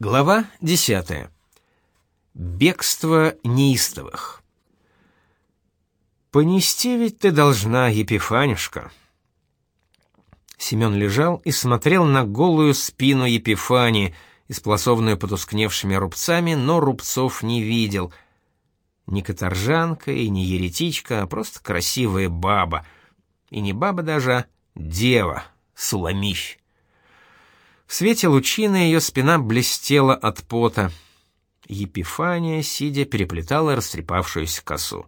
Глава 10. Бегство неистовых. Понести ведь ты должна, Епифанюшка. Семен лежал и смотрел на голую спину Епифании, исполосованную потускневшими рубцами, но рубцов не видел. Ни каторжанка и не еретичка, а просто красивая баба. И не баба даже, а дева, Суламифь. В свете лучины ее спина блестела от пота. Епифания, сидя, переплетала растрепавшуюся косу.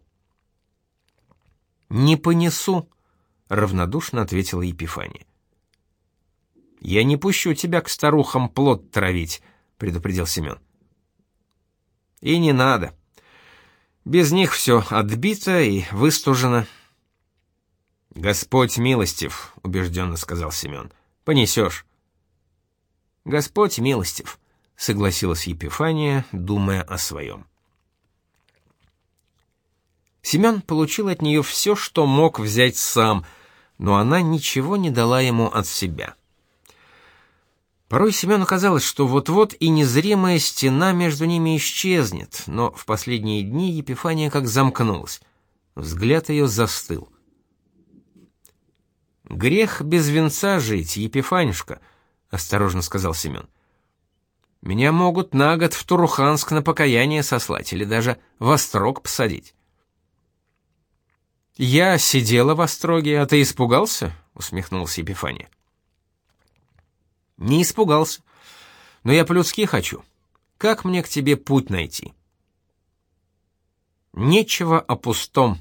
«Не понесу», — равнодушно ответила Епифания. «Я не пущу тебя к старухам плод травить», — предупредил Семен. «И не надо. Без них все отбито и выстужено». «Господь милостив», — убежденно сказал Семен. «Понесешь». Господь милостив, согласилась Епифания, думая о своем. Семен получил от нее все, что мог взять сам, но она ничего не дала ему от себя. Порой Семену казалось, что вот-вот и незримая стена между ними исчезнет, но в последние дни Епифания как замкнулась. Взгляд ее застыл. «Грех без венца жить, Епифанюшка», осторожно сказал Семен. Меня могут на год в Туруханск на покаяние сослать или даже в острог посадить. Я сидела в остроге, а ты испугался? усмехнулся Епифания. Не испугался. Но я по-людски хочу. Как мне к тебе путь найти? Нечего о пустом,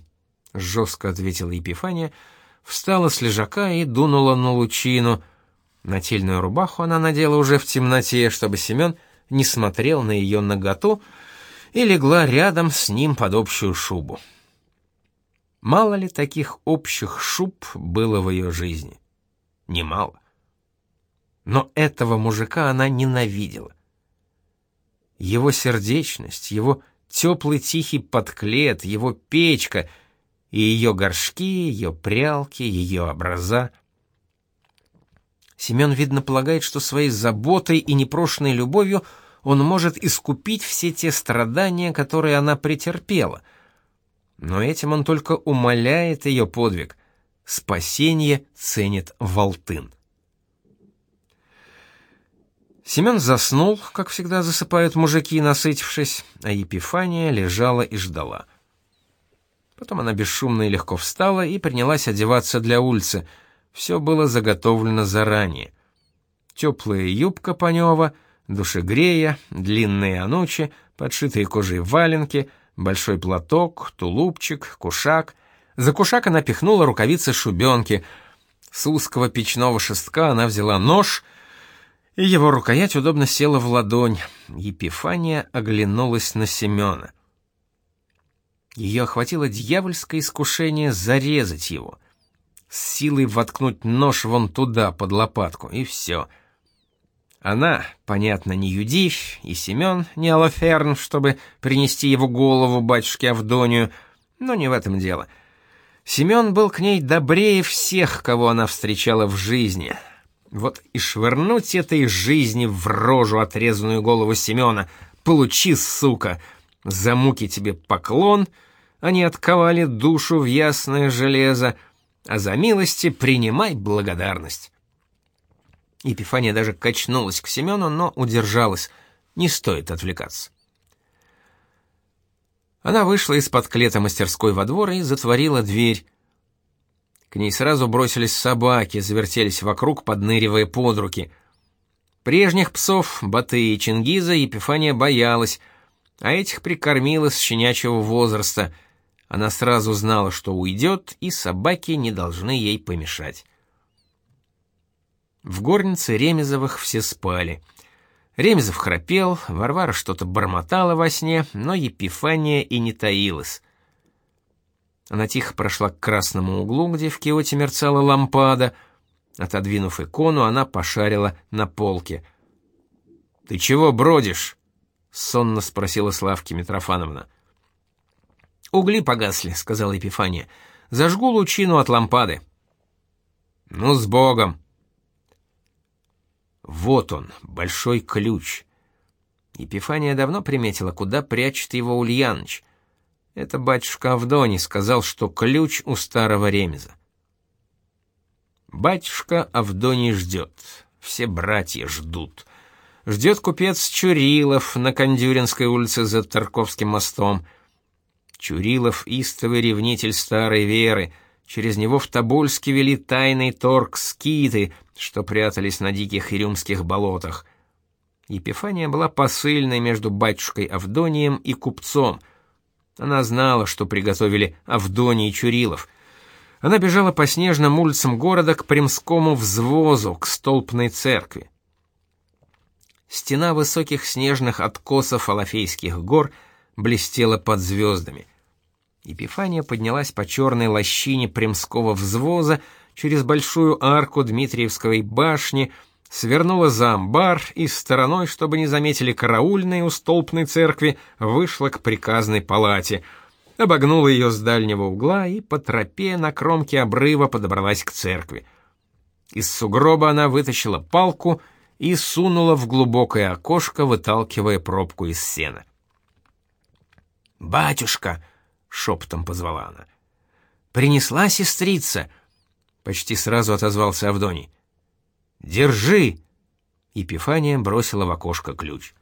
жестко ответила Епифания, встала с лежака и дунула на лучину — Нательную рубаху она надела уже в темноте, чтобы Семен не смотрел на ее наготу, и легла рядом с ним под общую шубу. Мало ли таких общих шуб было в ее жизни? Немало. Но этого мужика она ненавидела. Его сердечность, его теплый тихий подклет, его печка и ее горшки, ее прялки, ее образа — Семен, видно, полагает, что своей заботой и непрошенной любовью он может искупить все те страдания, которые она претерпела. Но этим он только умаляет ее подвиг. Спасение ценит Волтын. Семен заснул, как всегда засыпают мужики, насытившись, а Епифания лежала и ждала. Потом она бесшумно и легко встала и принялась одеваться для улицы — все было заготовлено заранее. Теплая юбка Панева, душегрея, длинные анучи, подшитые кожей валенки, большой платок, тулупчик, кушак. За кушак она пихнула рукавицы шубенки. С узкого печного шестка она взяла нож, и его рукоять удобно села в ладонь. Епифания оглянулась на Семена. Ее охватило дьявольское искушение зарезать его — с силой воткнуть нож вон туда, под лопатку, и все. Она, понятно, не Юдивь, и Семен не Алаферн, чтобы принести его голову батюшке Авдонию, но не в этом дело. Семен был к ней добрее всех, кого она встречала в жизни. Вот и швырнуть этой жизни в рожу отрезанную голову Семена. Получи, сука! За муки тебе поклон, они отковали душу в ясное железо — а за милости принимай благодарность. Епифания даже качнулась к Семену, но удержалась. Не стоит отвлекаться. Она вышла из-под клета мастерской во двор и затворила дверь. К ней сразу бросились собаки, завертелись вокруг, подныривая под руки. Прежних псов, Баты и Чингиза, Епифания боялась, а этих прикормила с щенячьего возраста — она сразу знала, что уйдет, и собаки не должны ей помешать. В горнице Ремезовых все спали. Ремезов храпел, Варвара что-то бормотала во сне, но Епифания и не таилась. Она тихо прошла к красному углу, где в киоте мерцала лампада. Отодвинув икону, она пошарила на полке. «Ты чего бродишь?» — сонно спросила Славки Митрофановна. — «Угли погасли», — сказала Епифания. «Зажгу лучину от лампады». «Ну, с Богом!» Вот он, большой ключ. Епифания давно приметила, куда прячет его Ульяныч. Это батюшка Авдоний сказал, что ключ у старого ремеза. Батюшка Авдоний ждет, все братья ждут. Ждет купец Чурилов на Кондюринской улице за Тарковским мостом. Чурилов — истовый ревнитель старой веры. Через него в Тобольске вели тайный торг скиты, что прятались на диких ирюмских болотах. Епифания была посыльной между батюшкой Авдонием и купцом. Она знала, что приготовили Авдоний и Чурилов. Она бежала по снежным улицам города к Примскому взвозу, к столпной церкви. Стена высоких снежных откосов Алафейских гор блестела под звездами. Епифания поднялась по черной лощине Примского взвоза через большую арку Дмитриевской башни, свернула за амбар и стороной, чтобы не заметили караульные у столпной церкви, вышла к приказной палате, обогнула ее с дальнего угла и по тропе на кромке обрыва подобралась к церкви. Из сугроба она вытащила палку и сунула в глубокое окошко, выталкивая пробку из сена. «Батюшка!» — шепотом позвала она. «Принесла сестрица!» — почти сразу отозвался Авдоний. Держи!» Епифания бросила в окошко ключ.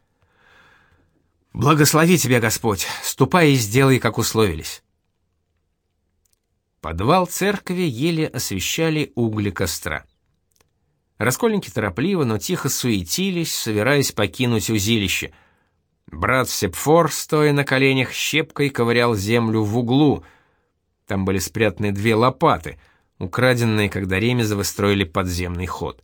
«Благослови тебя, Господь! Ступай и сделай, как условились!» Подвал церкви еле освещали угли костра. Раскольники торопливо, но тихо суетились, собираясь покинуть узилище. Брат Сепфор, стоя на коленях, щепкой ковырял землю в углу. Там были спрятаны две лопаты, украденные, когда ремезовы строили подземный ход.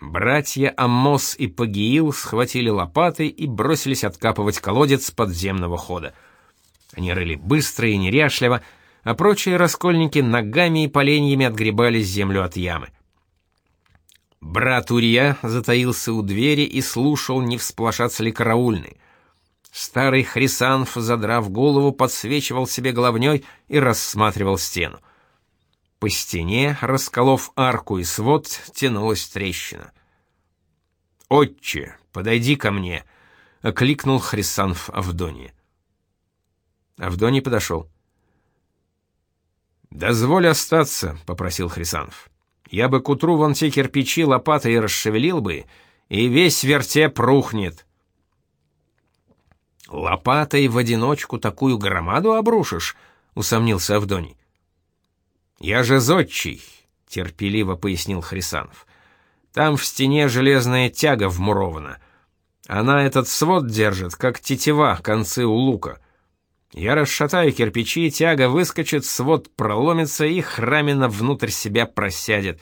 Братья Аммос и Пагиил схватили лопаты и бросились откапывать колодец подземного хода. Они рыли быстро и неряшливо, а прочие раскольники ногами и поленьями отгребали землю от ямы. Брат Урия затаился у двери и слушал, не всплошатся ли караульные. Старый Хрисанф, задрав голову, подсвечивал себе головней и рассматривал стену. По стене, расколов арку и свод, тянулась трещина. «Отче, подойди ко мне!» — окликнул Хрисанф Авдония. Авдоний подошел. «Дозволь остаться», — попросил Хрисанф. «Я бы к утру вон те кирпичи лопатой расшевелил бы, и весь вертеп рухнет». «Лопатой в одиночку такую громаду обрушишь?» — усомнился Авдоний. «Я же зодчий», — терпеливо пояснил Хрисанов. «Там в стене железная тяга вмурована. Она этот свод держит, как тетива концы у лука. Я расшатаю кирпичи, тяга выскочит, свод проломится и храмина внутрь себя просядет.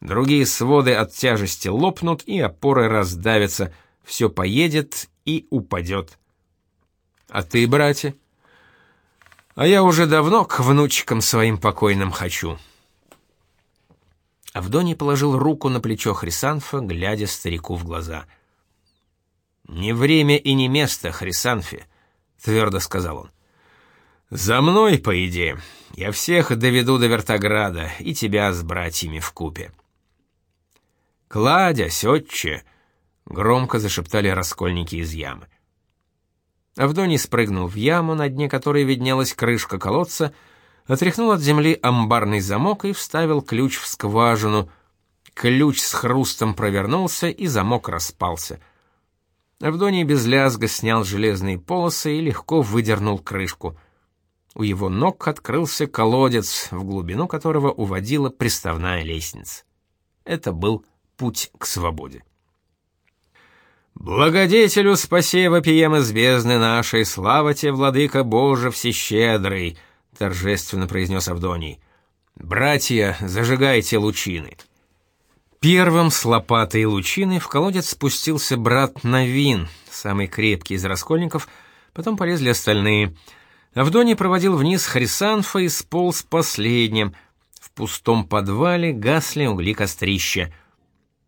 Другие своды от тяжести лопнут, и опоры раздавятся, все поедет и упадет. А ты, братья?» А я уже давно к внучкам своим покойным хочу. Авдоний положил руку на плечо Хрисанфа, глядя старику в глаза. «Не время и не место, Хрисанфе», — твердо сказал он. «За мной, по. Я всех доведу до Вертограда, и тебя с братьями в купе. «Кладя, отче!» — громко зашептали раскольники из ямы. Авдоний спрыгнул в яму, на дне которой виднелась крышка колодца, отряхнул от земли амбарный замок и вставил ключ в скважину. Ключ с хрустом провернулся, и замок распался. Авдоний без лязга снял железные полосы и легко выдернул крышку. У его ног открылся колодец, в глубину которого уводила приставная лестница. Это был путь к свободе. «Благодетелю спаси вопием из бездны нашей, слава тебе, владыка Боже всещедрый!» — торжественно произнес Авдоний. «Братья, зажигайте лучины!» Первым с лопатой и лучиной в колодец спустился брат Новин, самый крепкий из раскольников, потом полезли остальные. Авдоний проводил вниз Хрисанфа и сполз последним. В пустом подвале гасли угли кострища.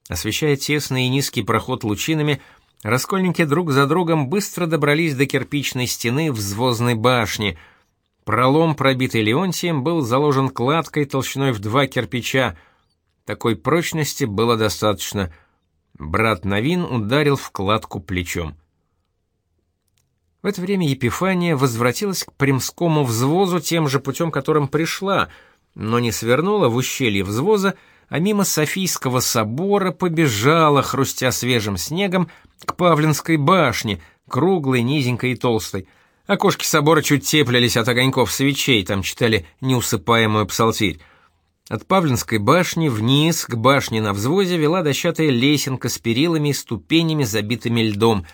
Освещая тесный и низкий проход лучинами, Раскольники друг за другом быстро добрались до кирпичной стены взвозной башни. Пролом, пробитый Леонтием, был заложен кладкой толщиной в два кирпича. Такой прочности было достаточно. Брат Новин ударил в кладку плечом. В это время Епифания возвратилась к Примскому взвозу тем же путем, которым пришла, но не свернула в ущелье взвоза, а мимо Софийского собора побежала, хрустя свежим снегом, к Павлинской башне, круглой, низенькой и толстой. Окошки собора чуть теплились от огоньков свечей, там читали неусыпаемую псалтирь. От Павлинской башни вниз к башне на взвозе вела дощатая лесенка с перилами и ступенями, забитыми льдом.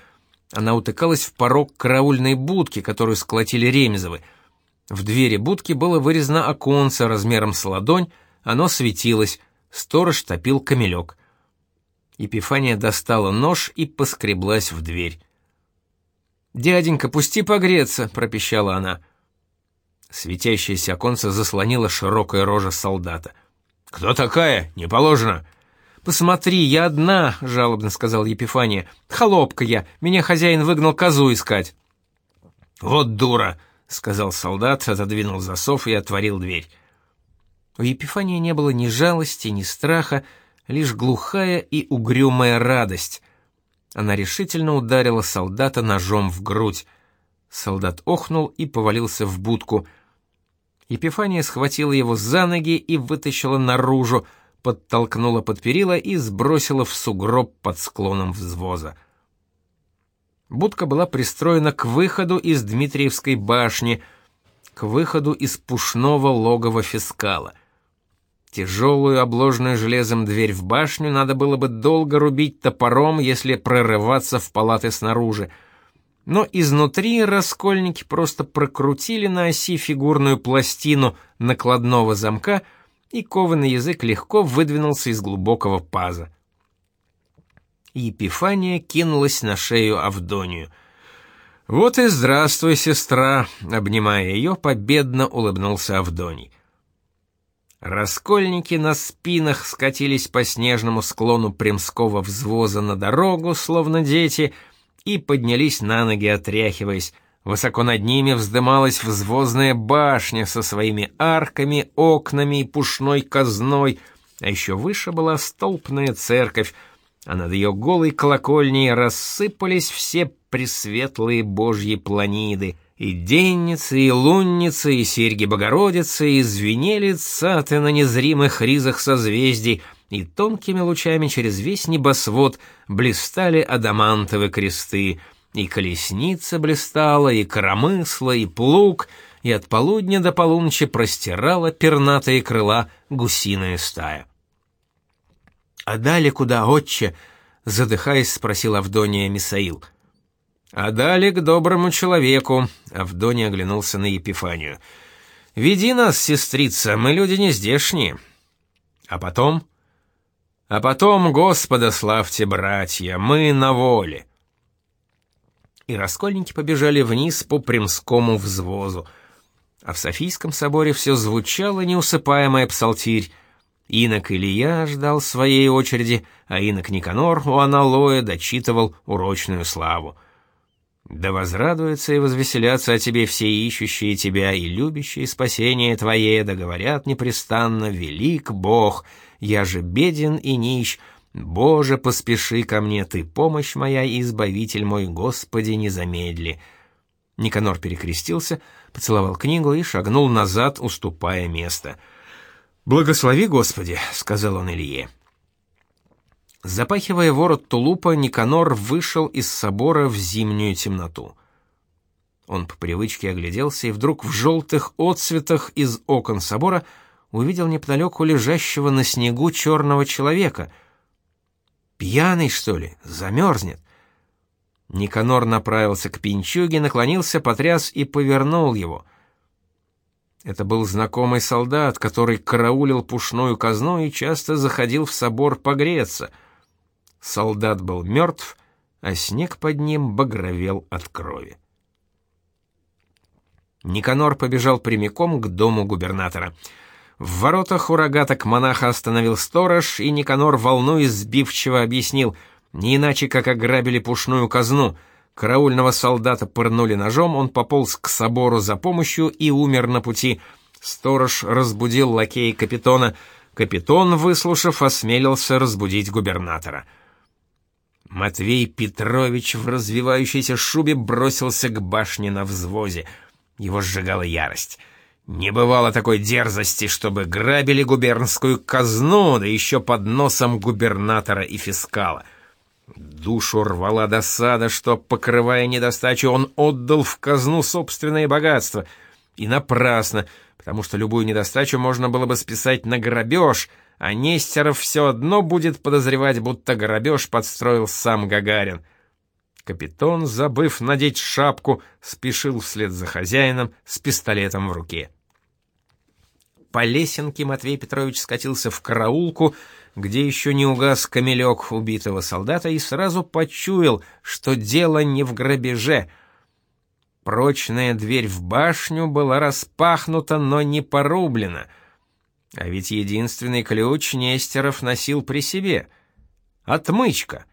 Она утыкалась в порог караульной будки, которую сколотили Ремезовы. В двери будки было вырезано оконце размером с ладонь, оно светилось, сторож топил камелек. Епифания достала нож и поскреблась в дверь. «Дяденька, пусти погреться!» — пропищала она. Светящееся оконце заслонило широкая рожа солдата. «Кто такая? Не положено!» «Посмотри, я одна!» — жалобно сказал Епифания. «Холопка я! Меня хозяин выгнал козу искать!» «Вот дура!» — сказал солдат, отодвинул засов и отворил дверь. У Епифания не было ни жалости, ни страха, лишь глухая и угрюмая радость. Она решительно ударила солдата ножом в грудь. Солдат охнул и повалился в будку. Епифания схватила его за ноги и вытащила наружу, подтолкнула под перила и сбросила в сугроб под склоном взвоза. Будка была пристроена к выходу из Дмитриевской башни, к выходу из пушного логова фискала — Тяжелую, обложенную железом дверь в башню надо было бы долго рубить топором, если прорываться в палаты снаружи. Но изнутри раскольники просто прокрутили на оси фигурную пластину накладного замка, и кованый язык легко выдвинулся из глубокого паза. Епифания кинулась на шею Авдонию. «Вот и здравствуй, сестра!» — обнимая ее, победно улыбнулся Авдоний. Раскольники на спинах скатились по снежному склону Примского взвоза на дорогу, словно дети, и поднялись на ноги, отряхиваясь. Высоко над ними вздымалась взвозная башня со своими арками, окнами и пушной казной, а еще выше была столпная церковь, а над ее голой колокольней рассыпались все пресветлые божьи планиды — и денницы, и лунницы, и серьги Богородицы, и звенели цаты на незримых ризах созвездий, и тонкими лучами через весь небосвод блистали адамантовые кресты, и колесница блистала, и коромысла, и плуг, и от полудня до полуночи простирала пернатые крыла гусиная стая. «А дали куда, отче?» — задыхаясь, спросил Авдония Мисаил — а далее к доброму человеку, Авдоний оглянулся на Епифанию. Веди нас, сестрица, мы люди не здешние. А потом? А потом, Господа славьте, братья, мы на воле. И раскольники побежали вниз по Примскому взвозу. А в Софийском соборе все звучало неусыпаемая псалтирь. Инок Илья ждал своей очереди, а инок Никанор у аналоя дочитывал урочную славу. Да возрадуются и возвеселятся о тебе все ищущие тебя и любящие спасение твое, да говорят непрестанно, велик Бог, я же беден и нищ, Боже, поспеши ко мне, ты помощь моя и избавитель мой, Господи, не замедли. Никанор перекрестился, поцеловал книгу и шагнул назад, уступая место. «Благослови, Господи», — сказал он Илье. Запахивая ворот тулупа, Никанор вышел из собора в зимнюю темноту. Он по привычке огляделся и вдруг в желтых отсветах из окон собора увидел неподалеку лежащего на снегу черного человека. Пьяный, что ли? Замерзнет. Никанор направился к пинчуге, наклонился, потряс и повернул его. Это был знакомый солдат, который караулил пушную казну и часто заходил в собор погреться — Солдат был мертв, а снег под ним багровел от крови. Никанор побежал прямиком к дому губернатора. В воротах у рогаток монаха остановил сторож, и Никанор, волнуясь, сбивчиво объяснил, не иначе, как ограбили пушную казну. Караульного солдата пырнули ножом, он пополз к собору за помощью и умер на пути. Сторож разбудил лакея капитона. Капитон, выслушав, осмелился разбудить губернатора. Матвей Петрович в развивающейся шубе бросился к башне на взвозе. Его сжигала ярость. Не бывало такой дерзости, чтобы грабили губернскую казну, да еще под носом губернатора и фискала. Душу рвала досада, что, покрывая недостачу, он отдал в казну собственное богатство. И напрасно, потому что любую недостачу можно было бы списать на грабеж, а Нестеров все одно будет подозревать, будто грабеж подстроил сам Гагарин. Капитан, забыв надеть шапку, спешил вслед за хозяином с пистолетом в руке. По лесенке Матвей Петрович скатился в караулку, где еще не угас камелек убитого солдата, и сразу почуял, что дело не в грабеже. Прочная дверь в башню была распахнута, но не порублена. А ведь единственный ключ Нестеров носил при себе. Отмычка.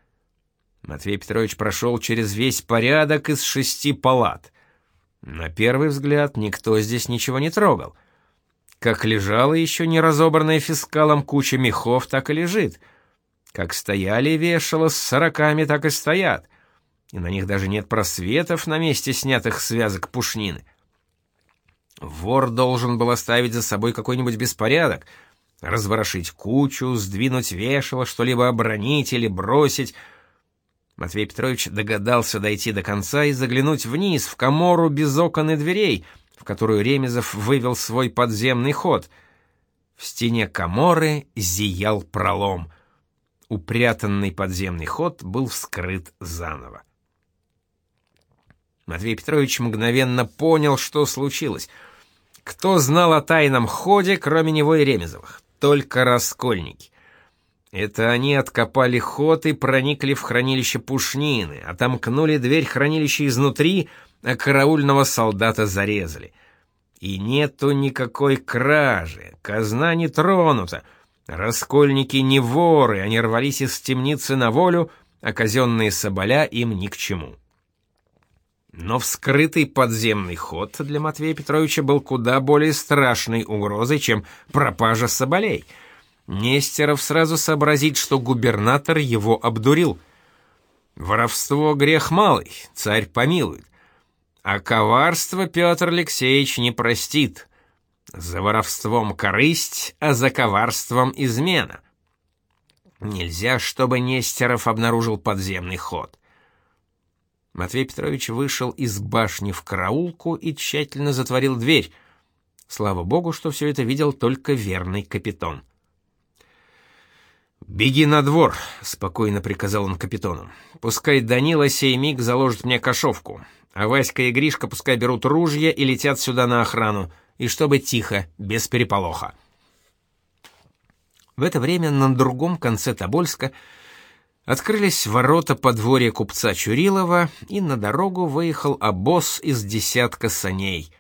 Матвей Петрович прошел через весь порядок из шести палат. На первый взгляд никто здесь ничего не трогал. Как лежала еще не разобранная фискалом куча мехов, так и лежит. Как стояли вешало с сороками, так и стоят. И на них даже нет просветов на месте снятых связок пушнины. Вор должен был оставить за собой какой-нибудь беспорядок, разворошить кучу, сдвинуть вешало, что-либо обронить или бросить. Матвей Петрович догадался дойти до конца и заглянуть вниз, в комору без окон и дверей — в которую Ремезов вывел свой подземный ход. В стене коморы зиял пролом. Упрятанный подземный ход был вскрыт заново. Матвей Петрович мгновенно понял, что случилось. Кто знал о тайном ходе, кроме него и Ремезовых? Только раскольники. Это они откопали ход и проникли в хранилище пушнины, отомкнули дверь хранилища изнутри — а караульного солдата зарезали. И нету никакой кражи, казна не тронута, раскольники не воры, они рвались из темницы на волю, а казенные соболя им ни к чему. Но вскрытый подземный ход для Матвея Петровича был куда более страшной угрозой, чем пропажа соболей. Нестеров сразу сообразит, что губернатор его обдурил. Воровство — грех малый, царь помилует. А коварство Петр Алексеевич не простит. За воровством корысть, а за коварством измена. Нельзя, чтобы Нестеров обнаружил подземный ход. Матвей Петрович вышел из башни в караулку и тщательно затворил дверь. Слава богу, что все это видел только верный капитан. «Беги на двор», — спокойно приказал он капитану. «Пускай Данила сей миг заложит мне кошовку. А Васька и Гришка пускай берут ружья и летят сюда на охрану, и чтобы тихо, без переполоха. В это время на другом конце Тобольска открылись ворота подворья купца Чурилова, и на дорогу выехал обоз из десятка саней.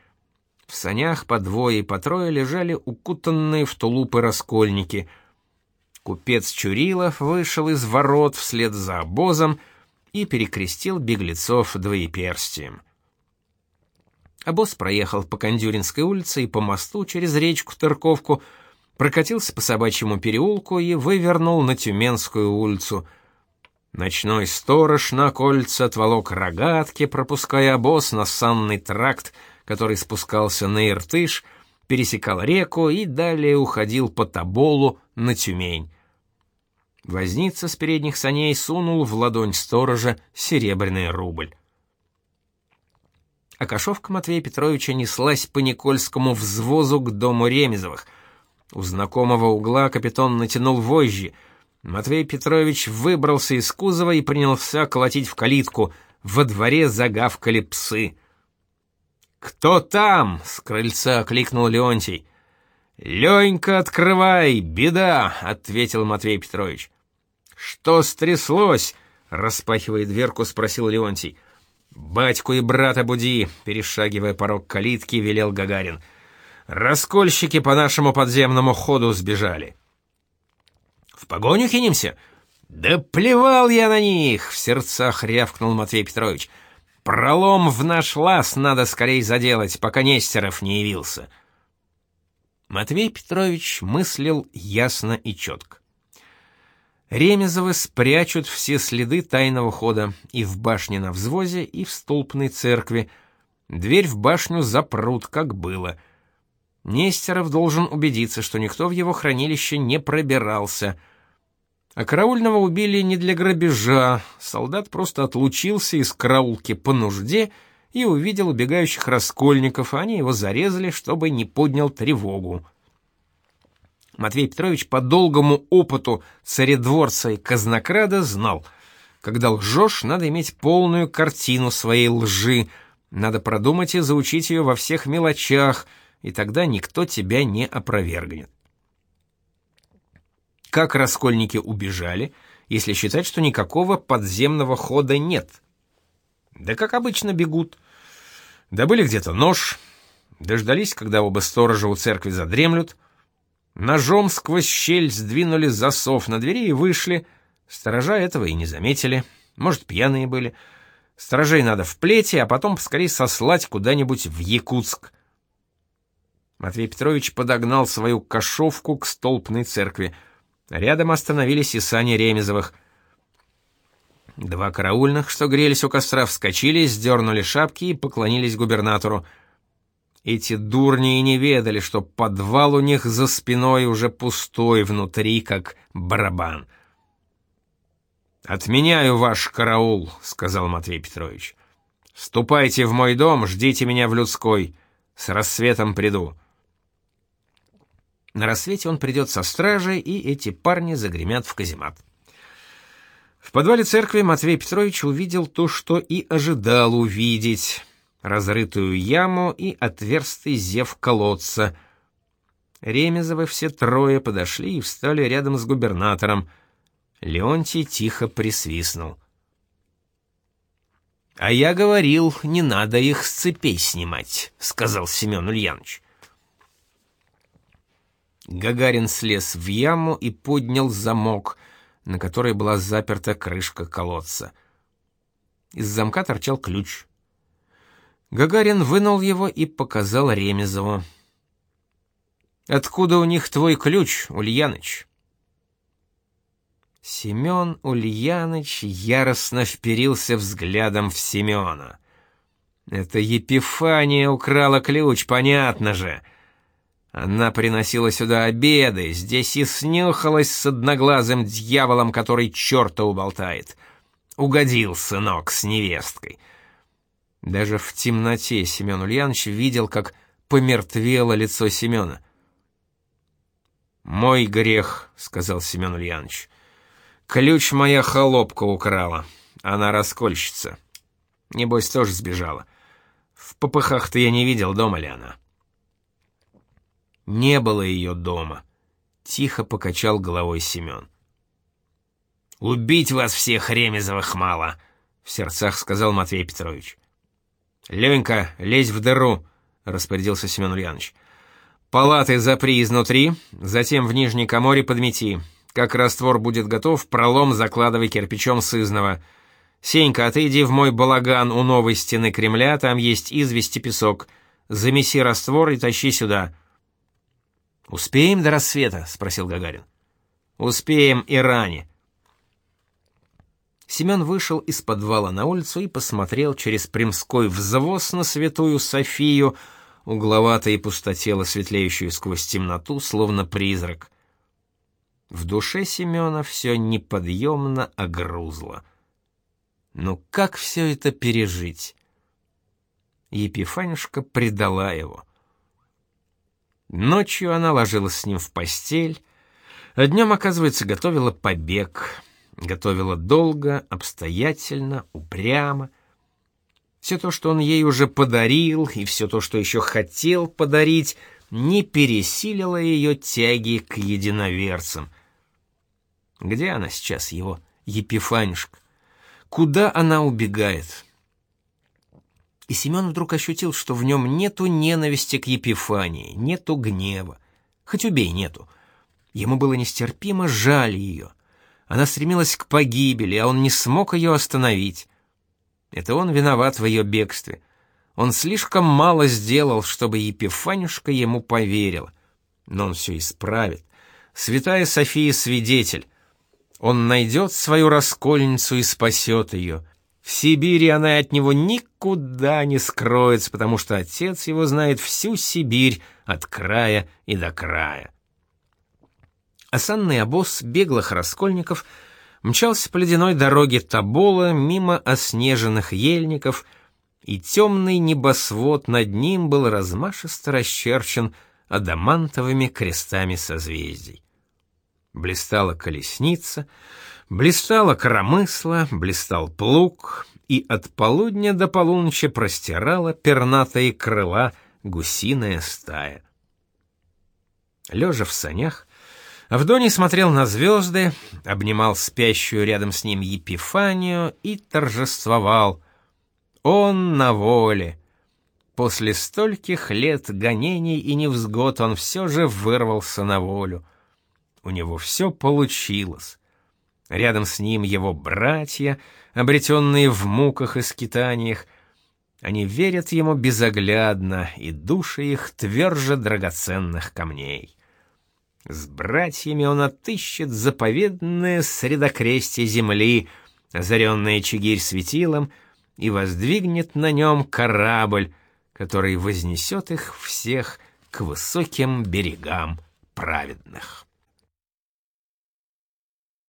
В санях по двое и по трое лежали укутанные в тулупы раскольники. Купец Чурилов вышел из ворот вслед за обозом, и перекрестил беглецов двоеперстием. Обоз проехал по Кондюринской улице и по мосту через речку Тырковку, прокатился по собачьему переулку и вывернул на Тюменскую улицу. Ночной сторож на кольце отволок рогатки, пропуская обоз на санный тракт, который спускался на Иртыш, пересекал реку и далее уходил по Тоболу на Тюмень. Возница с передних саней сунул в ладонь сторожа серебряный рубль. А кошовка Матвея Петровича неслась по Никольскому взвозу к дому Ремезовых. У знакомого угла капитан натянул вожжи. Матвей Петрович выбрался из кузова и принялся колотить в калитку. Во дворе загавкали псы. «Кто там?» — с крыльца окликнул Леонтий. «Ленька, открывай, беда!» — ответил Матвей Петрович. «Что стряслось?» — распахивая дверку, спросил Леонтий. «Батьку и брата буди!» — перешагивая порог калитки, велел Гагарин. «Раскольщики по нашему подземному ходу сбежали». «В погоню кинемся?» «Да плевал я на них!» — в сердцах рявкнул Матвей Петрович. «Пролом в наш лаз надо скорее заделать, пока Нестеров не явился». Матвей Петрович мыслил ясно и четко. Ремезовы спрячут все следы тайного хода и в башне на взвозе, и в столпной церкви. Дверь в башню запрут, как было. Нестеров должен убедиться, что никто в его хранилище не пробирался. А караульного убили не для грабежа. Солдат просто отлучился из караулки по нужде и увидел убегающих раскольников, а они его зарезали, чтобы не поднял тревогу. Матвей Петрович по долгому опыту царедворца и казнокрада знал, когда лжешь, надо иметь полную картину своей лжи, надо продумать и заучить ее во всех мелочах, и тогда никто тебя не опровергнет. Как раскольники убежали, если считать, что никакого подземного хода нет? Да как обычно бегут. Добыли где-то нож, дождались, когда оба сторожа у церкви задремлют, Ножом сквозь щель сдвинули засов на двери и вышли. Сторожа этого и не заметили. Может, пьяные были. Сторожей надо в плети, а потом поскорее сослать куда-нибудь в Якутск. Матвей Петрович подогнал свою кошовку к столпной церкви. Рядом остановились и сани Ремезовых. Два караульных, что грелись у костра, вскочили, сдернули шапки и поклонились губернатору. Эти дурни и не ведали, что подвал у них за спиной уже пустой внутри, как барабан. «Отменяю ваш караул», — сказал Матвей Петрович. «Ступайте в мой дом, ждите меня в людской. С рассветом приду». На рассвете он придет со стражей, и эти парни загремят в каземат. В подвале церкви Матвей Петрович увидел то, что и ожидал увидеть разрытую яму и отверстый зев колодца. Ремезовы все трое подошли и встали рядом с губернатором. Леонтий тихо присвистнул. «А я говорил, не надо их с цепей снимать», — сказал Семен Ульянович. Гагарин слез в яму и поднял замок, на который была заперта крышка колодца. Из замка торчал ключ. Гагарин вынул его и показал Ремезову. «Откуда у них твой ключ, Ульяныч?» Семен Ульяныч яростно вперился взглядом в Семена. «Это Епифания украла ключ, понятно же!» Она приносила сюда обеды, здесь и снюхалась с одноглазым дьяволом, который черта уболтает. Угодил сынок с невесткой — даже в темноте Семен Ульянович видел, как помертвело лицо Семена. «Мой грех», — сказал Семен Ульянович. «Ключ моя холопка украла. Она раскольщица. Небось, тоже сбежала. В попыхах-то я не видел, дома ли она». «Не было ее дома», — тихо покачал головой Семен. «Убить вас всех, Ремезовых, мало», — в сердцах сказал Матвей Петрович. «Ленька, лезь в дыру», — распорядился Семен Ульянович. «Палаты запри изнутри, затем в нижней коморе подмети. Как раствор будет готов, пролом закладывай кирпичом сызного. Сенька, отойди в мой балаган у новой стены Кремля, там есть известь песок. Замеси раствор и тащи сюда». «Успеем до рассвета?» — спросил Гагарин. «Успеем и ранее. Семен вышел из подвала на улицу и посмотрел через Примской взвоз на святую Софию, угловато и пустотело светлеющую сквозь темноту, словно призрак. В душе Семена все неподъемно огрузло. Ну как все это пережить? Епифанюшка предала его. Ночью она ложилась с ним в постель, а днем, оказывается, готовила побег — Готовила долго, обстоятельно, упрямо. Все то, что он ей уже подарил, и все то, что еще хотел подарить, не пересилило ее тяги к единоверцам. Где она сейчас, его Епифанишка? Куда она убегает? И Семен вдруг ощутил, что в нем нету ненависти к Епифании, нету гнева. Хоть убей, нету. Ему было нестерпимо жаль ее. Она стремилась к погибели, а он не смог ее остановить. Это он виноват в ее бегстве. Он слишком мало сделал, чтобы Епифанюшка ему поверила. Но он все исправит. Святая София свидетель. Он найдет свою раскольницу и спасет ее. В Сибири она от него никуда не скроется, потому что отец его знает всю Сибирь от края и до края. Осанный обоз беглых раскольников мчался по ледяной дороге Тобола мимо оснеженных ельников, и темный небосвод над ним был размашисто расчерчен адамантовыми крестами созвездий. Блистала колесница — Блистало коромысло, блистал плуг, и от полудня до полуночи простирала пернатые крыла гусиная стая. Лежа в санях, Авдоний смотрел на звезды, обнимал спящую рядом с ним Епифанию и торжествовал. Он на воле. После стольких лет гонений и невзгод он все же вырвался на волю. У него все получилось. Рядом с ним его братья, обретенные в муках и скитаниях. Они верят ему безоглядно, и души их тверже драгоценных камней. С братьями он отыщет заповедное средокрестие земли, озаренное чигирь светилом, и воздвигнет на нем корабль, который вознесет их всех к высоким берегам праведных.